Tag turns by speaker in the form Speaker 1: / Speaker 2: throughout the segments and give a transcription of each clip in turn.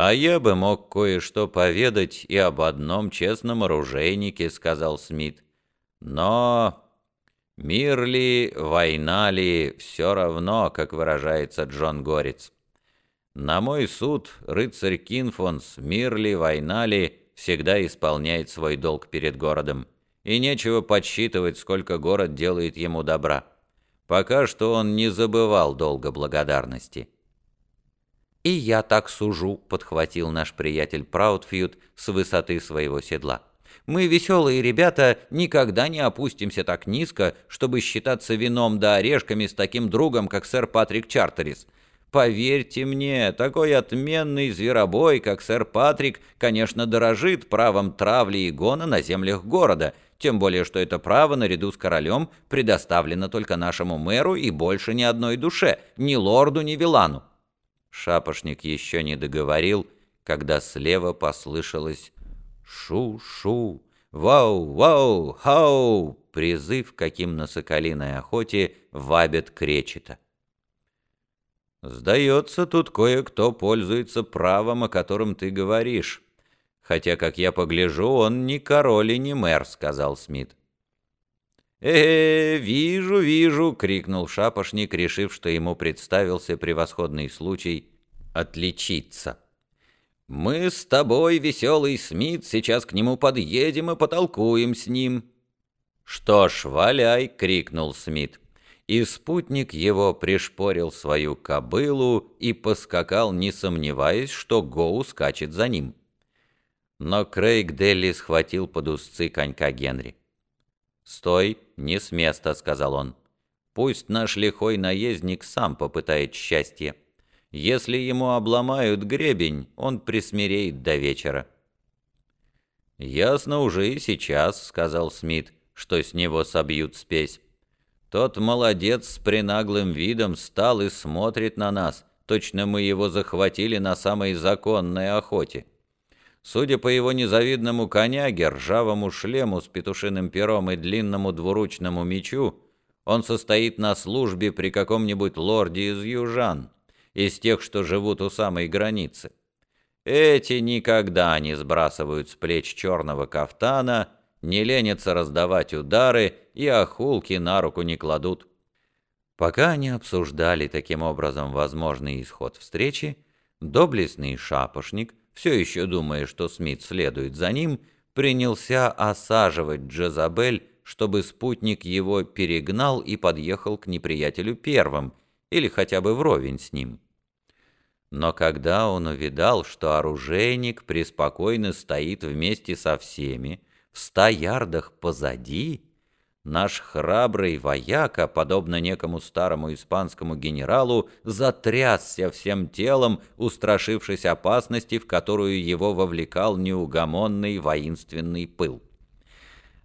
Speaker 1: «А я бы мог кое-что поведать и об одном честном оружейнике», — сказал Смит. «Но мир ли, война ли, все равно, как выражается Джон Горец. На мой суд рыцарь Кинфонс, мир ли, война ли, всегда исполняет свой долг перед городом, и нечего подсчитывать, сколько город делает ему добра. Пока что он не забывал долга благодарности». «И я так сужу», — подхватил наш приятель Праудфьюд с высоты своего седла. «Мы, веселые ребята, никогда не опустимся так низко, чтобы считаться вином да орешками с таким другом, как сэр Патрик Чартерис. Поверьте мне, такой отменный зверобой, как сэр Патрик, конечно, дорожит правом травли и гона на землях города, тем более, что это право, наряду с королем, предоставлено только нашему мэру и больше ни одной душе, ни лорду, ни вилану. Шапошник еще не договорил, когда слева послышалось «Шу-шу! Вау-вау! Хау!» призыв, каким на соколиной охоте вабят кречета. «Сдается, тут кое-кто пользуется правом, о котором ты говоришь. Хотя, как я погляжу, он не король и не мэр», — сказал Смит. «Э, -э вижу, вижу!» — крикнул шапошник, решив, что ему представился превосходный случай отличиться. «Мы с тобой, веселый Смит, сейчас к нему подъедем и потолкуем с ним». «Что ж, валяй!» — крикнул Смит. И спутник его пришпорил свою кобылу и поскакал, не сомневаясь, что Гоу скачет за ним. Но Крейг Делли схватил под узцы конька Генри. «Стой, не с места», — сказал он. «Пусть наш лихой наездник сам попытает счастье. Если ему обломают гребень, он присмиреет до вечера». «Ясно уже и сейчас», — сказал Смит, — «что с него собьют спесь. Тот молодец с пренаглым видом стал и смотрит на нас, точно мы его захватили на самой законной охоте». Судя по его незавидному коняге, ржавому шлему с петушиным пером и длинному двуручному мечу, он состоит на службе при каком-нибудь лорде из южан, из тех, что живут у самой границы. Эти никогда не сбрасывают с плеч черного кафтана, не ленятся раздавать удары и охулки на руку не кладут. Пока они обсуждали таким образом возможный исход встречи, доблестный шапошник все еще думая, что Смит следует за ним, принялся осаживать Джезабель, чтобы спутник его перегнал и подъехал к неприятелю первым, или хотя бы вровень с ним. Но когда он увидал, что оружейник преспокойно стоит вместе со всеми, в ста ярдах позади, Наш храбрый вояка, подобно некому старому испанскому генералу, затрясся всем телом, устрашившись опасности, в которую его вовлекал неугомонный воинственный пыл.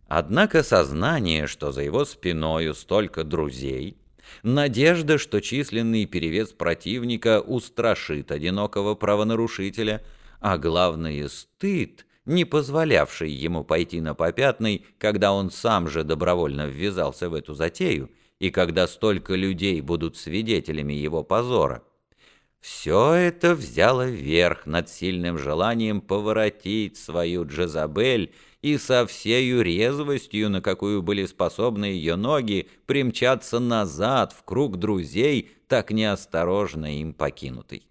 Speaker 1: Однако сознание, что за его спиною столько друзей, надежда, что численный перевес противника устрашит одинокого правонарушителя, а главное стыд — не позволявший ему пойти на попятный, когда он сам же добровольно ввязался в эту затею, и когда столько людей будут свидетелями его позора. Все это взяло верх над сильным желанием поворотить свою Джезабель и со всею резвостью, на какую были способны ее ноги, примчаться назад в круг друзей, так неосторожно им покинутый.